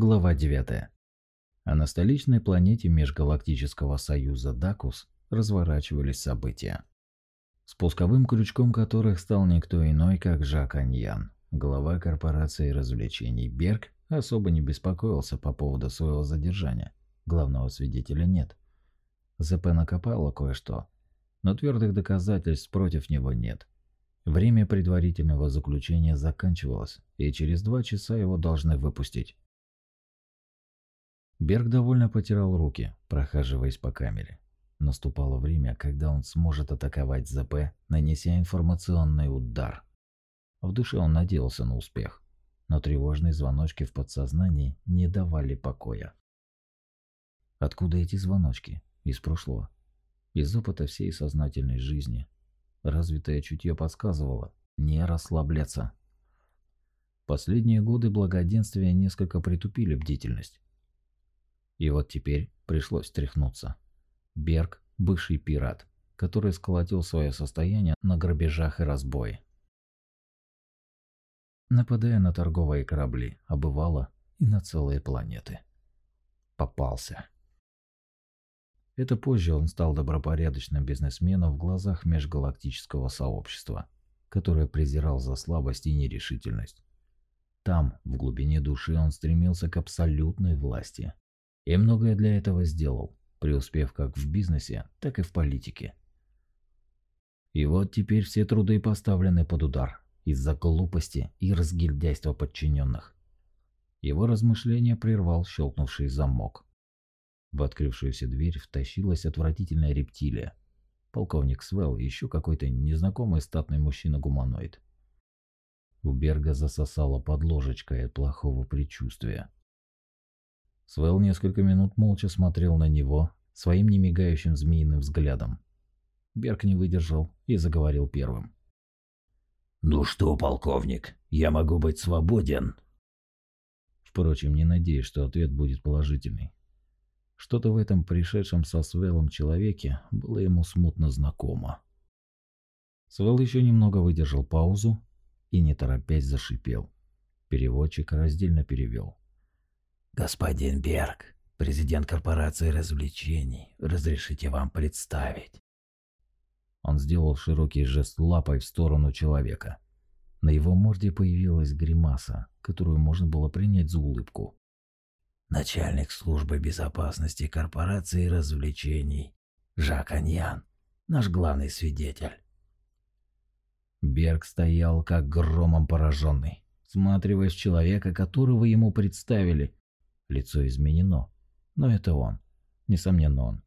Глава 9. А на столичной планете Межгалактического Союза Дакус разворачивались события. Спусковым крючком которых стал никто иной, как Жак Аньян, глава корпорации развлечений Берг, особо не беспокоился по поводу своего задержания. Главного свидетеля нет. ЗП накопало кое-что, но твердых доказательств против него нет. Время предварительного заключения заканчивалось, и через два часа его должны выпустить. Берг довольно потирал руки, прохаживаясь по камере. Наступало время, когда он сможет атаковать ЗП, нанеся информационный удар. В душе он надеялся на успех, но тревожные звоночки в подсознании не давали покоя. Откуда эти звоночки? Из прошлого. Из опыта всей сознательной жизни. Развитое чутье подсказывало не расслабляться. Последние годы благоденствия несколько притупили бдительность. И вот теперь пришлось тряхнуться. Берг – бывший пират, который сколотил свое состояние на грабежах и разбое. Нападая на торговые корабли, обывало и на целые планеты. Попался. Это позже он стал добропорядочным бизнесменом в глазах межгалактического сообщества, которое презирал за слабость и нерешительность. Там, в глубине души, он стремился к абсолютной власти, и многое для этого сделал, преуспев как в бизнесе, так и в политике. И вот теперь все труды поставлены под удар из-за глупости и разгильдяйства подчиненных. Его размышления прервал щелкнувший замок. В открывшуюся дверь втащилась отвратительная рептилия. Полковник Свел и еще какой-то незнакомый статный мужчина-гуманоид. У Берга засосало под ложечкой от плохого предчувствия. Свел несколько минут молча смотрел на него своим немигающим змеиным взглядом. Берг не выдержал и заговорил первым. «Ну что, полковник, я могу быть свободен?» Впрочем, не надеюсь, что ответ будет положительный. Что-то в этом пришедшем со Свелом человеке было ему смутно знакомо. Свел еще немного выдержал паузу и, не торопясь, зашипел. Переводчик раздельно перевел. «Господин Берг, президент корпорации развлечений, разрешите вам представить?» Он сделал широкий жест лапой в сторону человека. На его морде появилась гримаса, которую можно было принять за улыбку. Начальник службы безопасности корпорации развлечений Жак Аньян, наш главный свидетель. Берг стоял как громом пораженный, всматриваясь человека, которого ему представили, Лицо изменено, но это он. Несомненно он.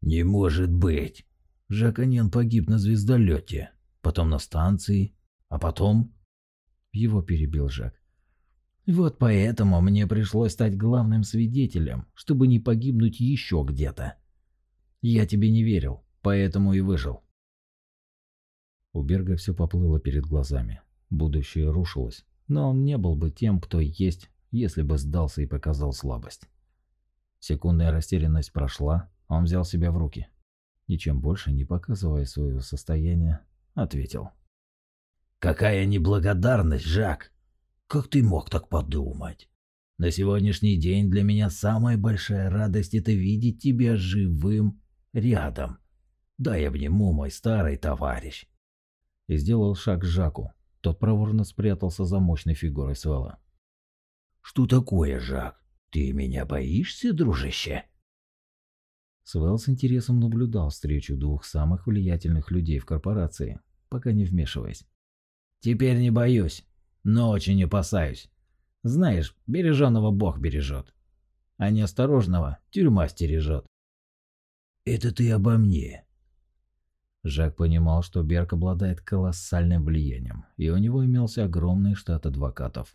«Не может быть! Жаканен погиб на звездолете, потом на станции, а потом...» Его перебил Жак. «Вот поэтому мне пришлось стать главным свидетелем, чтобы не погибнуть еще где-то. Я тебе не верил, поэтому и выжил». У Берга все поплыло перед глазами. Будущее рушилось, но он не был бы тем, кто есть если бы сдался и показал слабость. Секундная растерянность прошла, он взял себя в руки. Ничем больше не показывая своего состояния, ответил. «Какая неблагодарность, Жак! Как ты мог так подумать? На сегодняшний день для меня самая большая радость – это видеть тебя живым рядом. Дай обниму, мой старый товарищ!» И сделал шаг к Жаку. Тот проворно спрятался за мощной фигурой Свела. Что такое, Жак? Ты меня боишься, дружище? Свел с интересом наблюдал встречу двух самых влиятельных людей в корпорации, пока не вмешиваясь. Теперь не боюсь, но очень опасаюсь. Знаешь, береженного Бог бережет, а неосторожного тюрьма стережет. Это ты обо мне. Жак понимал, что Берг обладает колоссальным влиянием, и у него имелся огромный штат адвокатов.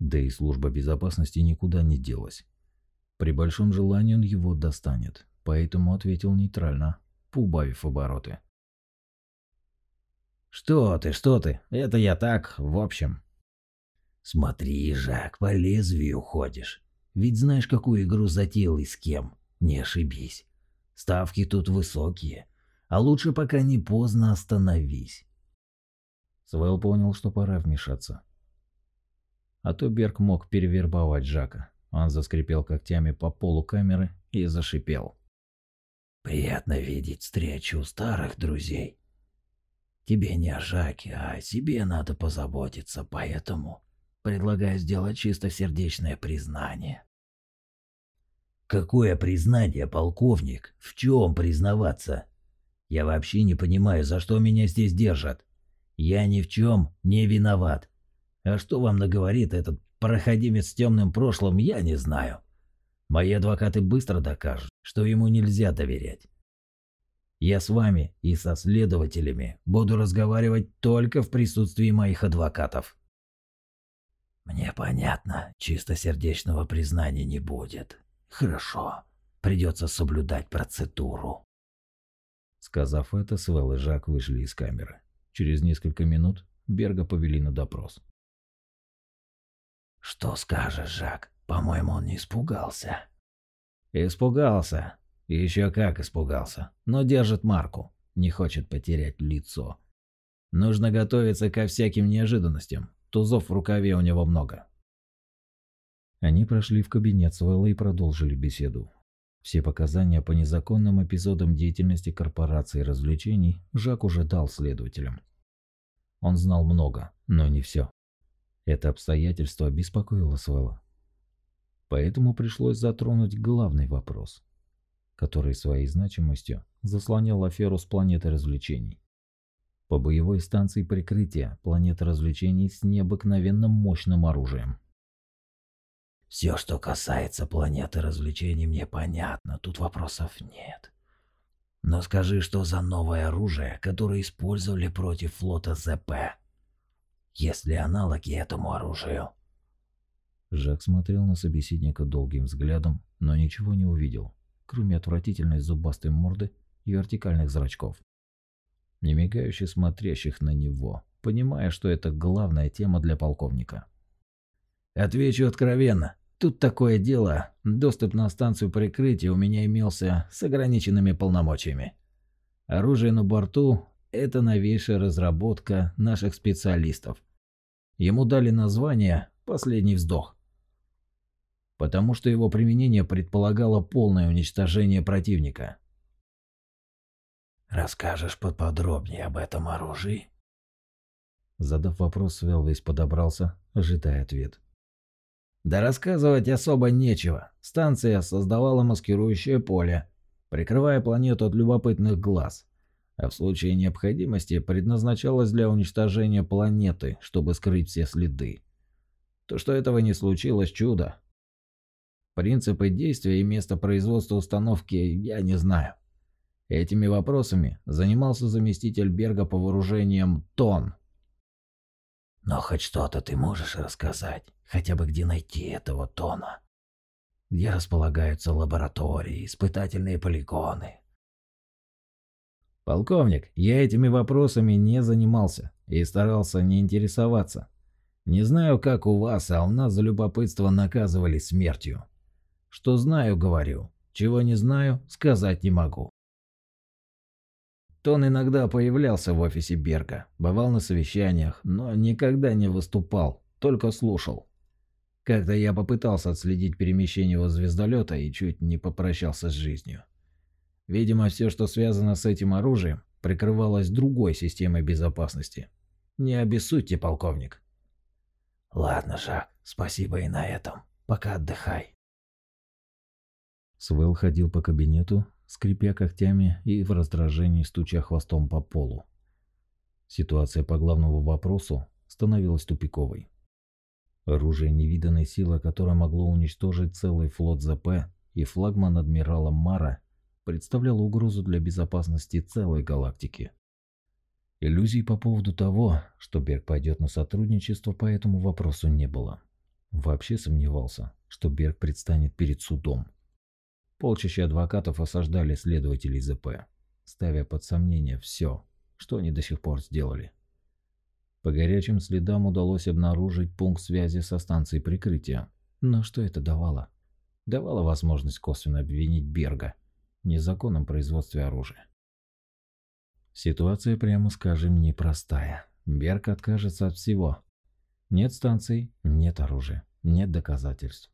Да и служба безопасности никуда не делась. При большом желании он его достанет, поэтому ответил нейтрально, поубавив обороты. «Что ты, что ты? Это я так, в общем». «Смотри, Жак, по лезвию ходишь. Ведь знаешь, какую игру затеял и с кем. Не ошибись. Ставки тут высокие. А лучше пока не поздно остановись». Свел понял, что пора вмешаться. А то Берг мог перевербовать Жака. Он заскрипел когтями по полу камеры и зашипел. «Приятно видеть встречу старых друзей. Тебе не о Жаке, а о себе надо позаботиться, поэтому предлагаю сделать чистосердечное признание». «Какое признание, полковник? В чем признаваться? Я вообще не понимаю, за что меня здесь держат. Я ни в чем не виноват. А что вам наговорит этот проходимец с темным прошлым, я не знаю. Мои адвокаты быстро докажут, что ему нельзя доверять. Я с вами и со следователями буду разговаривать только в присутствии моих адвокатов. Мне понятно, чистосердечного признания не будет. Хорошо, придется соблюдать процедуру. Сказав это, Свел и Жак вышли из камеры. Через несколько минут Берга повели на допрос. «Что скажешь, Жак? По-моему, он не испугался». «Испугался. Еще как испугался. Но держит марку. Не хочет потерять лицо. Нужно готовиться ко всяким неожиданностям. Тузов в рукаве у него много». Они прошли в кабинет Свелла и продолжили беседу. Все показания по незаконным эпизодам деятельности корпорации развлечений Жак уже дал следователям. Он знал много, но не все. Это обстоятельство беспокоило Свелла. Поэтому пришлось затронуть главный вопрос, который своей значимостью заслонял аферу с планеты развлечений. По боевой станции прикрытия планета развлечений с необыкновенно мощным оружием – все, что касается планеты развлечений, мне понятно, тут вопросов нет. Но скажи, что за новое оружие, которое использовали против флота ЗП? Есть ли аналоги этому оружию? Жак смотрел на собеседника долгим взглядом, но ничего не увидел, кроме отвратительной зубастой морды и вертикальных зрачков. Не мигающе смотрящих на него, понимая, что это главная тема для полковника. «Отвечу откровенно. Тут такое дело, доступ на станцию прикрытия у меня имелся с ограниченными полномочиями. Оружие на борту – это новейшая разработка наших специалистов. Ему дали название «Последний вздох», потому что его применение предполагало полное уничтожение противника. «Расскажешь поподробнее об этом оружии?» Задав вопрос, Велвейс подобрался, ожидая ответ. Да рассказывать особо нечего. Станция создавала маскирующее поле, прикрывая планету от любопытных глаз. А в случае необходимости предназначалась для уничтожения планеты, чтобы скрыть все следы. То, что этого не случилось, чудо. Принципы действия и место производства установки я не знаю. Этими вопросами занимался заместитель Берга по вооружениям Тон. Но хоть что-то ты можешь рассказать? Хотя бы где найти этого Тона? Где располагаются лаборатории, испытательные полигоны? Полковник, я этими вопросами не занимался и старался не интересоваться. Не знаю, как у вас, а у нас за любопытство наказывали смертью. Что знаю, говорю. Чего не знаю, сказать не могу. Тон иногда появлялся в офисе Берга, бывал на совещаниях, но никогда не выступал, только слушал. Как-то я попытался отследить перемещение его звездолета и чуть не попрощался с жизнью. Видимо, все, что связано с этим оружием, прикрывалось другой системой безопасности. Не обессудьте, полковник. Ладно, Жак, спасибо и на этом. Пока отдыхай. Свел ходил по кабинету, скрипя когтями и в раздражении стуча хвостом по полу. Ситуация по главному вопросу становилась тупиковой. Оружие невиданной силы, которое могло уничтожить целый флот ЗП и флагман адмирала Мара, представляло угрозу для безопасности целой галактики. Иллюзий по поводу того, что Берг пойдет на сотрудничество по этому вопросу не было. Вообще сомневался, что Берг предстанет перед судом. Полчища адвокатов осаждали следователей ЗП, ставя под сомнение все, что они до сих пор сделали. По горячим следам удалось обнаружить пункт связи со станцией прикрытия. Но что это давало? Давало возможность косвенно обвинить Берга незаконном производстве оружия. Ситуация, прямо скажем, непростая. Берг откажется от всего. Нет станций, нет оружия, нет доказательств.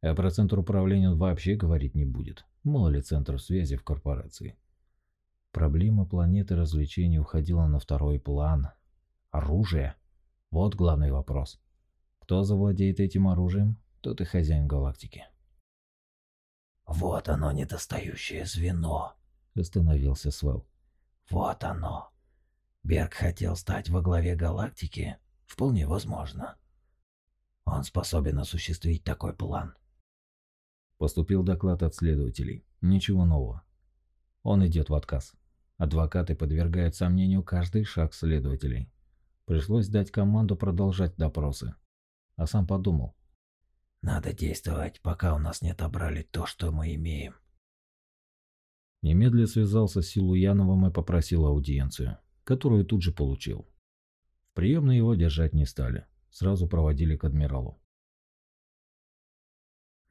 А про центр управления он вообще говорить не будет. Мало ли центр связи в корпорации. Проблема планеты развлечений уходила на второй план. Оружие. Вот главный вопрос. Кто завладеет этим оружием, тот и хозяин галактики. «Вот оно, недостающее звено», — остановился Свел. «Вот оно. Берг хотел стать во главе галактики? Вполне возможно. Он способен осуществить такой план». Поступил доклад от следователей. Ничего нового. Он идет в отказ. Адвокаты подвергают сомнению каждый шаг следователей. Пришлось дать команду продолжать допросы. А сам подумал. Надо действовать, пока у нас не отобрали то, что мы имеем. Немедленно связался с Силуяновым и попросил аудиенцию, которую тут же получил. В приемной его держать не стали, сразу проводили к адмиралу.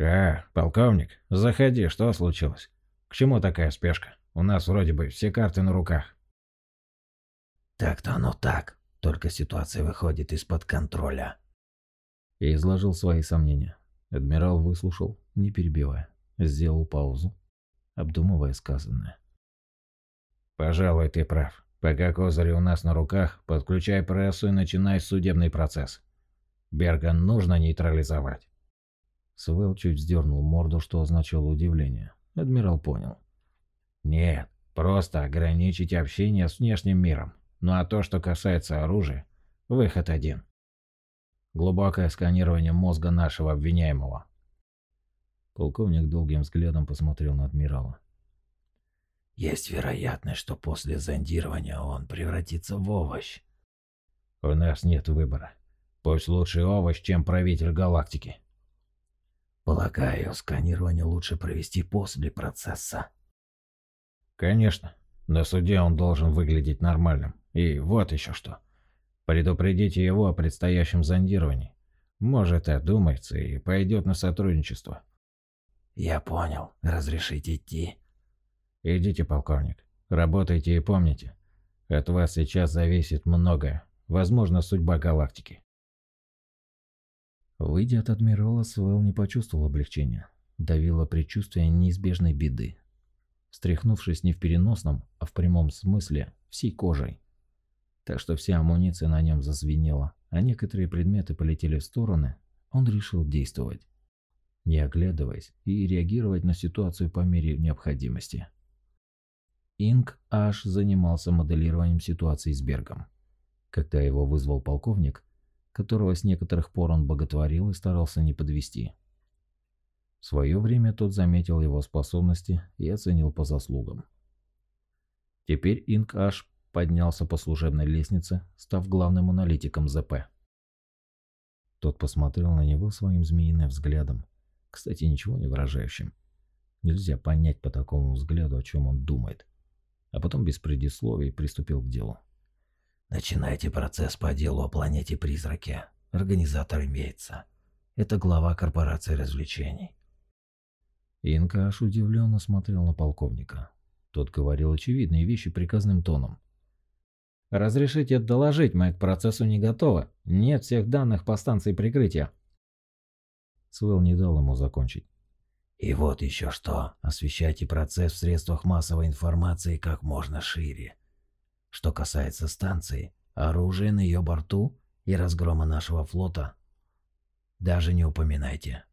«А, полковник, заходи, что случилось? К чему такая спешка? У нас вроде бы все карты на руках». «Так-то оно так, только ситуация выходит из-под контроля». Я изложил свои сомнения. Адмирал выслушал, не перебивая, сделал паузу, обдумывая сказанное. «Пожалуй, ты прав. Пока козыри у нас на руках, подключай прессу и начинай судебный процесс. Берган нужно нейтрализовать». Свел чуть вздернул морду, что означало удивление. Адмирал понял. «Нет, просто ограничить общение с внешним миром. Ну а то, что касается оружия, выход один. Глубокое сканирование мозга нашего обвиняемого». Полковник долгим взглядом посмотрел на адмирала. «Есть вероятность, что после зондирования он превратится в овощ». «У нас нет выбора. Пусть лучший овощ, чем правитель галактики». Полагаю, сканирование лучше провести после процесса. Конечно. На суде он должен выглядеть нормальным. И вот еще что. Предупредите его о предстоящем зондировании. Может, одумается и пойдет на сотрудничество. Я понял. Разрешите идти? Идите, полковник. Работайте и помните. От вас сейчас зависит многое. Возможно, судьба галактики. Выйдя от адмирала, Свел не почувствовал облегчения. Давило предчувствие неизбежной беды. Встряхнувшись не в переносном, а в прямом смысле, всей кожей. Так что вся амуниция на нем зазвенела, а некоторые предметы полетели в стороны, он решил действовать. Не оглядываясь и реагировать на ситуацию по мере необходимости. Инг аж занимался моделированием ситуации с Бергом. Когда его вызвал полковник, которого с некоторых пор он боготворил и старался не подвести. В свое время тот заметил его способности и оценил по заслугам. Теперь Инк аж поднялся по служебной лестнице, став главным аналитиком ЗП. Тот посмотрел на него своим змеиным взглядом, кстати, ничего не выражающим. Нельзя понять по такому взгляду, о чем он думает. А потом без предисловий приступил к делу. Начинайте процесс по делу о планете Призраки. Организатор имеется. Это глава корпорации развлечений. Инка аж удивленно смотрел на полковника. Тот говорил очевидные вещи приказным тоном. «Разрешите доложить, мы к процессу не готовы. Нет всех данных по станции прикрытия». Свел не дал ему закончить. «И вот еще что. Освещайте процесс в средствах массовой информации как можно шире. Что касается станции, оружия на ее борту и разгрома нашего флота даже не упоминайте.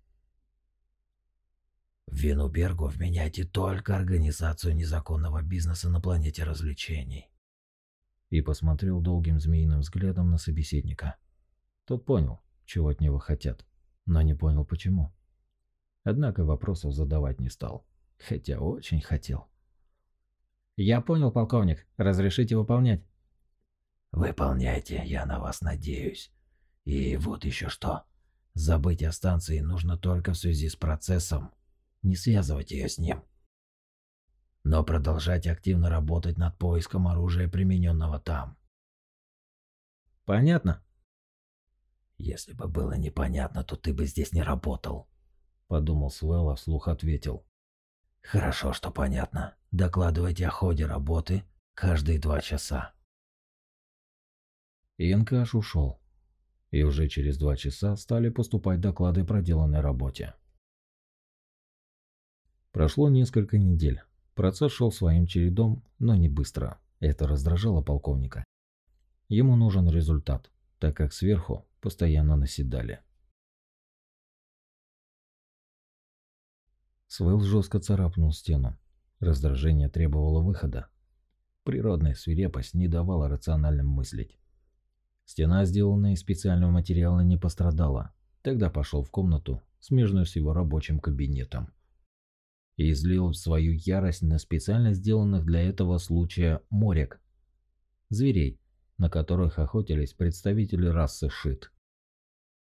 В вину Бергу вменяйте только организацию незаконного бизнеса на планете развлечений. И посмотрел долгим змеиным взглядом на собеседника. Тот понял, чего от него хотят, но не понял почему. Однако вопросов задавать не стал, хотя очень хотел. «Я понял, полковник. Разрешите выполнять?» «Выполняйте, я на вас надеюсь. И вот еще что. Забыть о станции нужно только в связи с процессом. Не связывать ее с ним. Но продолжать активно работать над поиском оружия, примененного там». «Понятно?» «Если бы было непонятно, то ты бы здесь не работал», — подумал Свелла, вслух ответил. «Хорошо, что понятно. Докладывайте о ходе работы каждые два часа. Янкаш ушел. И уже через два часа стали поступать доклады о проделанной работе. Прошло несколько недель. Процесс шел своим чередом, но не быстро. Это раздражало полковника. Ему нужен результат, так как сверху постоянно наседали. Свел жестко царапнул стену. Раздражение требовало выхода. Природная свирепость не давала рациональным мыслить. Стена, сделанная из специального материала, не пострадала. Тогда пошел в комнату, смежную с его рабочим кабинетом. И излил свою ярость на специально сделанных для этого случая морек. Зверей, на которых охотились представители расы Шит.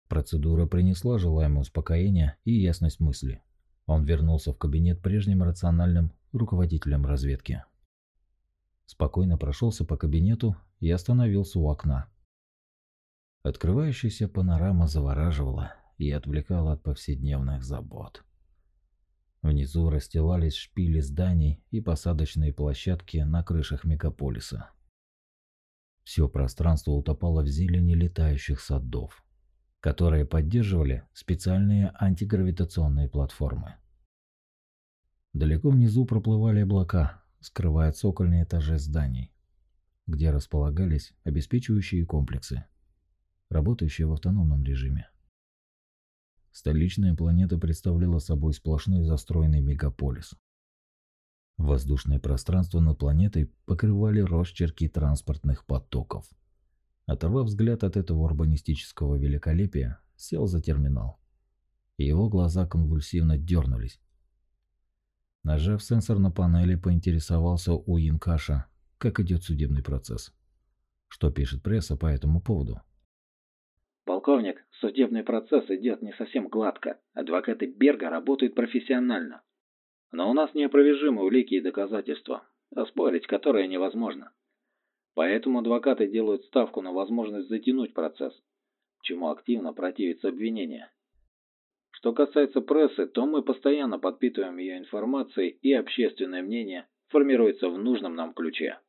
Процедура принесла желаемое успокоение и ясность мысли. Он вернулся в кабинет прежним рациональным руководителем разведки. Спокойно прошелся по кабинету и остановился у окна. Открывающаяся панорама завораживала и отвлекала от повседневных забот. Внизу расстилались шпили зданий и посадочные площадки на крышах мегаполиса. Все пространство утопало в зелени летающих садов которые поддерживали специальные антигравитационные платформы. Далеко внизу проплывали облака, скрывая цокольные этажи зданий, где располагались обеспечивающие комплексы, работающие в автономном режиме. Столичная планета представляла собой сплошной застроенный мегаполис. Воздушное пространство над планетой покрывали росчерки транспортных потоков – Оторвав взгляд от этого урбанистического великолепия, сел за терминал. Его глаза конвульсивно дернулись. Нажав сенсор на панели, поинтересовался у Инкаша, как идет судебный процесс. Что пишет пресса по этому поводу? Полковник, судебный процесс идет не совсем гладко. Адвокаты Берга работают профессионально. Но у нас неопровержимы улики и доказательства, оспорить которые невозможно. Поэтому адвокаты делают ставку на возможность затянуть процесс, чему активно противится обвинение. Что касается прессы, то мы постоянно подпитываем ее информацией, и общественное мнение формируется в нужном нам ключе.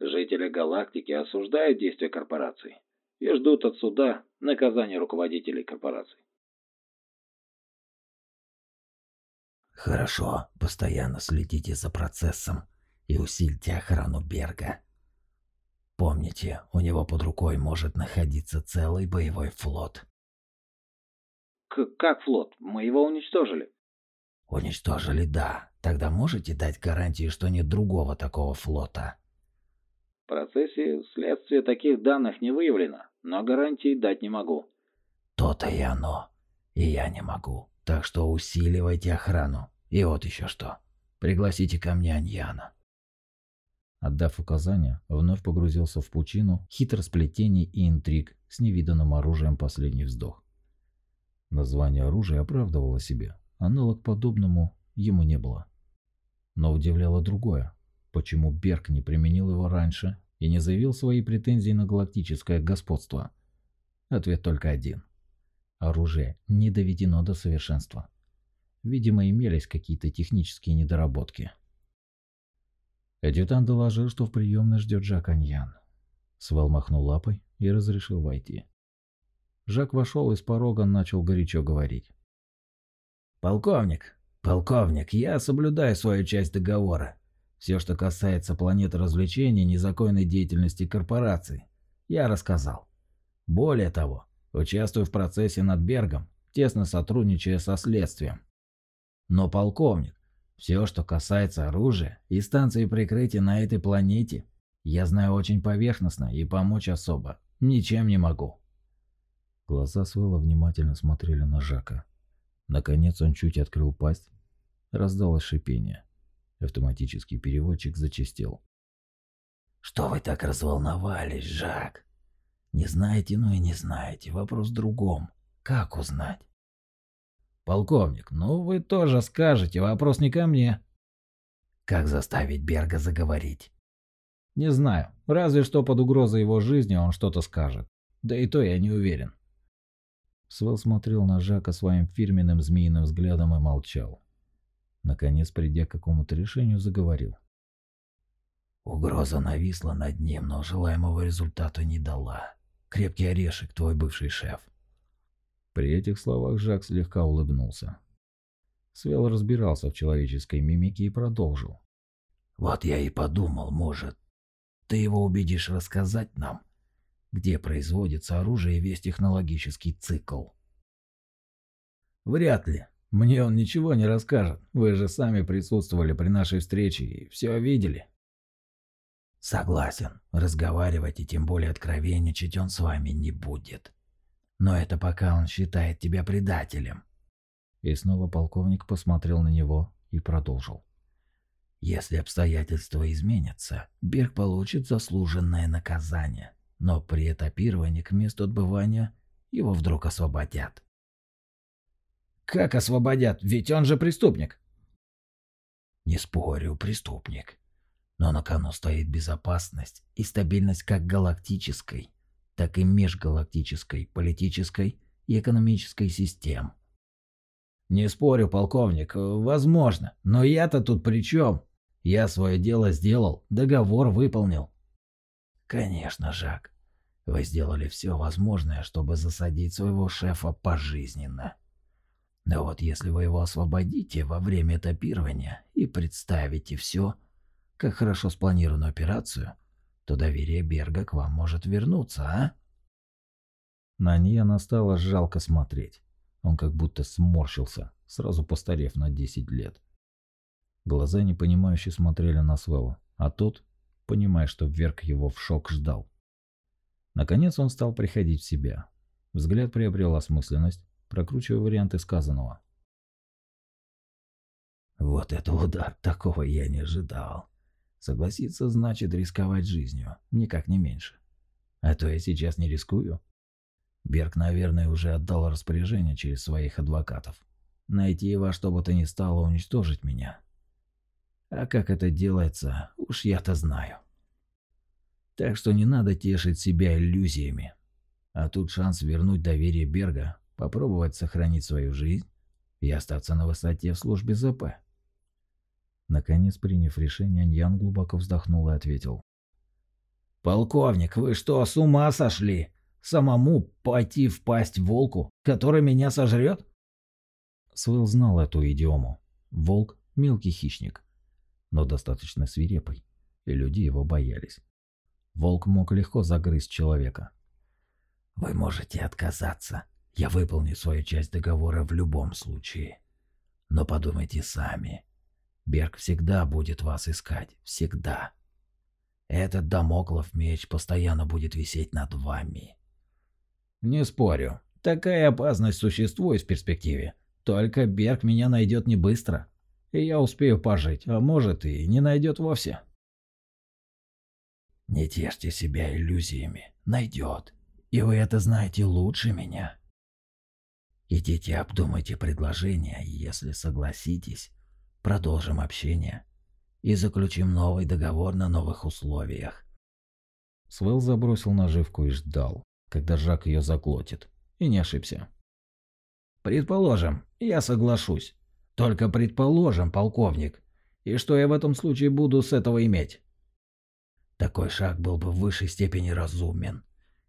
Жители галактики осуждают действия корпораций и ждут от суда наказания руководителей корпораций. Хорошо, постоянно следите за процессом и усильте охрану Берга. Помните, у него под рукой может находиться целый боевой флот. К как флот? Мы его уничтожили. Уничтожили, да. Тогда можете дать гарантии, что нет другого такого флота? В процессе следствия таких данных не выявлено, но гарантий дать не могу. То-то и оно. И я не могу. Так что усиливайте охрану. И вот еще что. Пригласите ко мне Аньяна. Отдав указания, вновь погрузился в пучину хитросплетений и интриг с невиданным оружием последний вздох. Название оружия оправдывало себе, аналог подобному ему не было. Но удивляло другое, почему Берг не применил его раньше и не заявил свои претензии на галактическое господство. Ответ только один. Оружие не доведено до совершенства. Видимо, имелись какие-то технические недоработки. Адъютант доложил, что в приемной ждет Жак Аньян. Свел махнул лапой и разрешил войти. Жак вошел и с порога начал горячо говорить. «Полковник, полковник, я соблюдаю свою часть договора. Все, что касается планеты развлечений, незаконной деятельности корпораций, я рассказал. Более того, участвую в процессе над Бергом, тесно сотрудничая со следствием. Но, полковник, все, что касается оружия и станции прикрытия на этой планете, я знаю очень поверхностно и помочь особо ничем не могу. Глаза Свелла внимательно смотрели на Жака. Наконец он чуть открыл пасть. Раздалось шипение. Автоматический переводчик зачистил. «Что вы так разволновались, Жак? Не знаете, ну и не знаете. Вопрос в другом. Как узнать?» «Полковник, ну вы тоже скажете, вопрос не ко мне». «Как заставить Берга заговорить?» «Не знаю. Разве что под угрозой его жизни он что-то скажет. Да и то я не уверен». Свел смотрел на Жака своим фирменным змеиным взглядом и молчал. Наконец, придя к какому-то решению, заговорил. Угроза нависла над ним, но желаемого результата не дала. Крепкий орешек, твой бывший шеф. При этих словах Жак слегка улыбнулся. Свел разбирался в человеческой мимике и продолжил. Вот я и подумал, может, ты его убедишь рассказать нам, где производится оружие и весь технологический цикл. Вряд ли. Мне он ничего не расскажет. Вы же сами присутствовали при нашей встрече и все видели. Согласен. Разговаривать и тем более откровенничать он с вами не будет. Но это пока он считает тебя предателем. И снова полковник посмотрел на него и продолжил. Если обстоятельства изменятся, Берг получит заслуженное наказание, но при этапировании к месту отбывания его вдруг освободят. Как освободят? Ведь он же преступник. Не спорю, преступник. Но на кону стоит безопасность и стабильность как галактической, так и межгалактической, политической и экономической систем. Не спорю, полковник, возможно, но я-то тут при чем? Я свое дело сделал, договор выполнил. Конечно, Жак. Вы сделали все возможное, чтобы засадить своего шефа пожизненно. Но вот если вы его освободите во время этапирования и представите все, как хорошо спланированную операцию, то доверие Берга к вам может вернуться, а? На Ниана стало жалко смотреть. Он как будто сморщился, сразу постарев на 10 лет. Глаза непонимающе смотрели на Свелла, а тот, понимая, что вверх его в шок ждал. Наконец он стал приходить в себя. Взгляд приобрел осмысленность, прокручивая варианты сказанного. Вот это удар, такого я не ожидал. Согласиться значит рисковать жизнью, никак не меньше. А то я сейчас не рискую. Берг, наверное, уже отдал распоряжение через своих адвокатов. Найти во что бы то ни стало уничтожить меня. А как это делается, уж я-то знаю. Так что не надо тешить себя иллюзиями. А тут шанс вернуть доверие Берга, попробовать сохранить свою жизнь и остаться на высоте в службе ЗП. Наконец, приняв решение, Ньян глубоко вздохнул и ответил. «Полковник, вы что, с ума сошли? Самому пойти в пасть волку, который меня сожрет?» Свел знал эту идиому. Волк – мелкий хищник, но достаточно свирепый, и люди его боялись. Волк мог легко загрызть человека. «Вы можете отказаться. Я выполню свою часть договора в любом случае. Но подумайте сами. Берг всегда будет вас искать. Всегда. Этот домоклов меч постоянно будет висеть над вами. Не спорю. Такая опасность существует в перспективе. Только Берг меня найдет не быстро. И я успею пожить, а может и не найдет вовсе. Не тешьте себя иллюзиями. Найдет. И вы это знаете лучше меня. Идите обдумайте предложение, и если согласитесь, продолжим общение и заключим новый договор на новых условиях. Свел забросил наживку и ждал, когда Жак ее заглотит, и не ошибся. «Предположим, я соглашусь. Только предположим, полковник. И что я в этом случае буду с этого иметь?» Такой шаг был бы в высшей степени разумен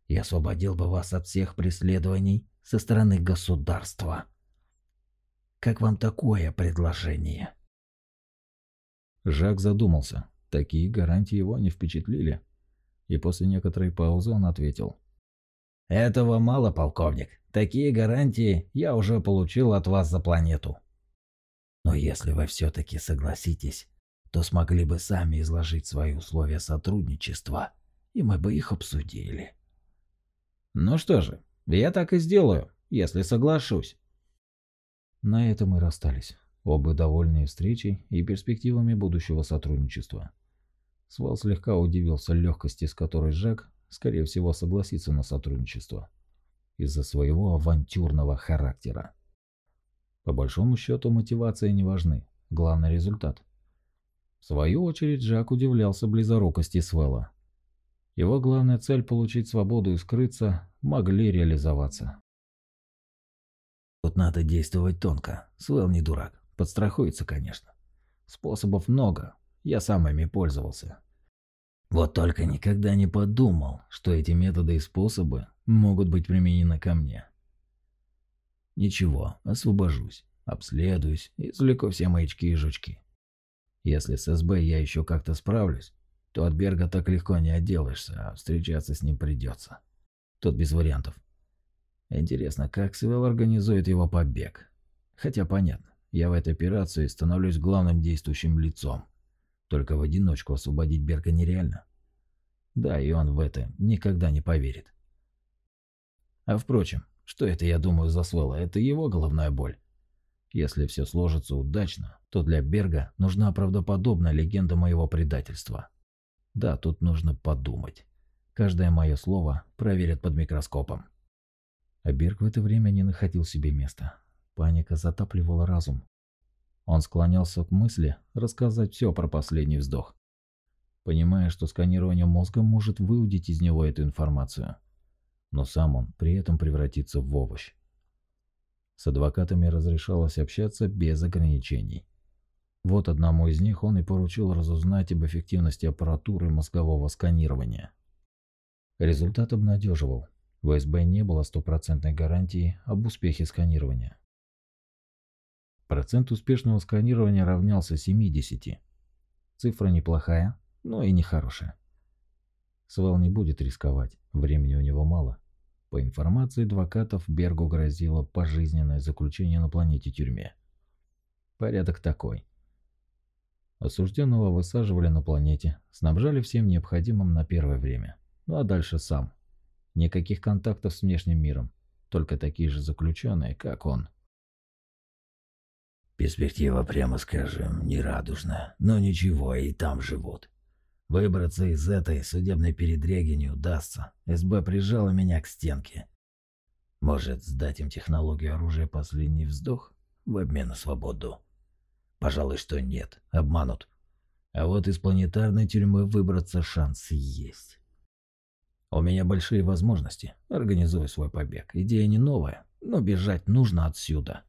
и освободил бы вас от всех преследований со стороны государства. Как вам такое предложение? Жак задумался. Такие гарантии его не впечатлили. И после некоторой паузы он ответил. «Этого мало, полковник. Такие гарантии я уже получил от вас за планету». «Но если вы все-таки согласитесь, то смогли бы сами изложить свои условия сотрудничества, и мы бы их обсудили». «Ну что же, я так и сделаю, если соглашусь». На этом мы расстались. Оба довольные встречей и перспективами будущего сотрудничества. Свал слегка удивился легкости, с которой Жак, скорее всего, согласится на сотрудничество. Из-за своего авантюрного характера. По большому счету мотивации не важны, главный результат. В свою очередь Жак удивлялся близорукости Свела. Его главная цель получить свободу и скрыться могли реализоваться. Тут надо действовать тонко. Свел не дурак. Подстрахуется, конечно. Способов много, я сам ими пользовался. Вот только никогда не подумал, что эти методы и способы могут быть применены ко мне. Ничего, освобожусь, обследуюсь, извлеку все маячки и жучки. Если с СБ я еще как-то справлюсь, то от Берга так легко не отделаешься, а встречаться с ним придется. Тут без вариантов. Интересно, как Свел организует его побег? Хотя понятно, я в этой операции становлюсь главным действующим лицом. Только в одиночку освободить Берга нереально. Да, и он в это никогда не поверит. А впрочем, что это я думаю за Свелла? Это его головная боль. Если все сложится удачно, то для Берга нужна правдоподобная легенда моего предательства. Да, тут нужно подумать. Каждое мое слово проверят под микроскопом. А в это время не находил себе места. Паника затапливала разум. Он склонялся к мысли рассказать все про последний вздох, понимая, что сканирование мозга может выудить из него эту информацию но сам он при этом превратится в овощ. С адвокатами разрешалось общаться без ограничений. Вот одному из них он и поручил разузнать об эффективности аппаратуры мозгового сканирования. Результат обнадеживал. В СБ не было стопроцентной гарантии об успехе сканирования. Процент успешного сканирования равнялся 70. Цифра неплохая, но и нехорошая. Свел не будет рисковать, времени у него мало. По информации адвокатов, Бергу грозило пожизненное заключение на планете тюрьме. Порядок такой. Осужденного высаживали на планете, снабжали всем необходимым на первое время. Ну а дальше сам. Никаких контактов с внешним миром, только такие же заключенные, как он. Перспектива, прямо скажем, нерадужная, но ничего, и там живут. Выбраться из этой судебной передряги не удастся. СБ прижала меня к стенке. Может, сдать им технологию оружия последний вздох в обмен на свободу? Пожалуй, что нет, обманут. А вот из планетарной тюрьмы выбраться шанс есть. У меня большие возможности. Организую свой побег. Идея не новая, но бежать нужно отсюда.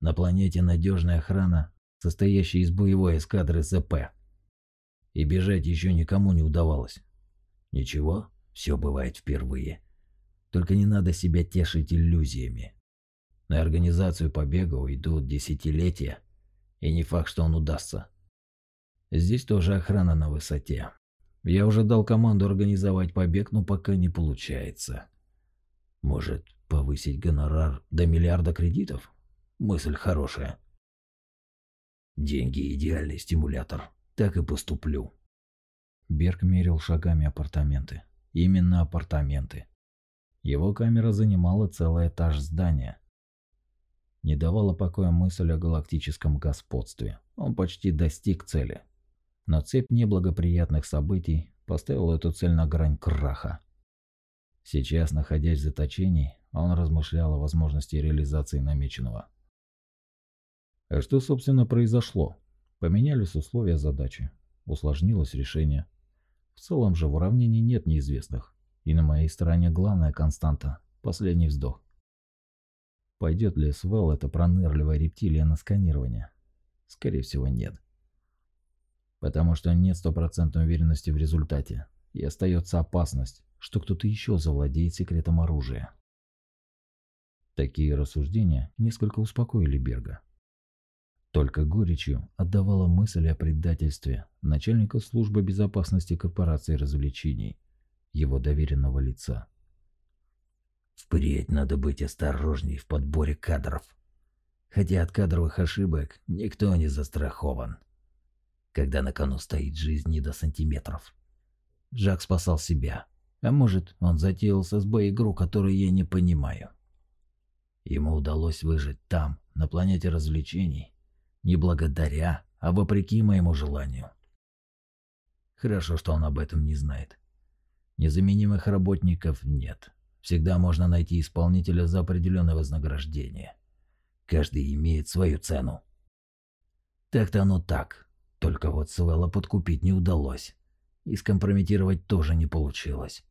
На планете надежная охрана, состоящая из боевой эскадры ЗП и бежать еще никому не удавалось. Ничего, все бывает впервые. Только не надо себя тешить иллюзиями. На организацию побега уйдут десятилетия, и не факт, что он удастся. Здесь тоже охрана на высоте. Я уже дал команду организовать побег, но пока не получается. Может, повысить гонорар до миллиарда кредитов? Мысль хорошая. Деньги – идеальный стимулятор так и поступлю. Берг мерил шагами апартаменты. Именно апартаменты. Его камера занимала целый этаж здания. Не давала покоя мысль о галактическом господстве. Он почти достиг цели. Но цепь неблагоприятных событий поставила эту цель на грань краха. Сейчас, находясь в заточении, он размышлял о возможности реализации намеченного. А что, собственно, произошло? Поменялись условия задачи. Усложнилось решение. В целом же в уравнении нет неизвестных. И на моей стороне главная константа – последний вздох. Пойдет ли Свел эта пронырливая рептилия на сканирование? Скорее всего нет. Потому что нет стопроцентной уверенности в результате. И остается опасность, что кто-то еще завладеет секретом оружия. Такие рассуждения несколько успокоили Берга. Только горечью отдавала мысль о предательстве начальника службы безопасности корпорации развлечений, его доверенного лица. Впредь надо быть осторожней в подборе кадров. Хотя от кадровых ошибок никто не застрахован. Когда на кону стоит жизнь не до сантиметров. Жак спасал себя. А может, он затеял с СБ игру, которую я не понимаю. Ему удалось выжить там, на планете развлечений, не благодаря, а вопреки моему желанию. Хорошо, что он об этом не знает. Незаменимых работников нет. Всегда можно найти исполнителя за определенное вознаграждение. Каждый имеет свою цену. Так-то оно так. Только вот Свелла подкупить не удалось. И скомпрометировать тоже не получилось.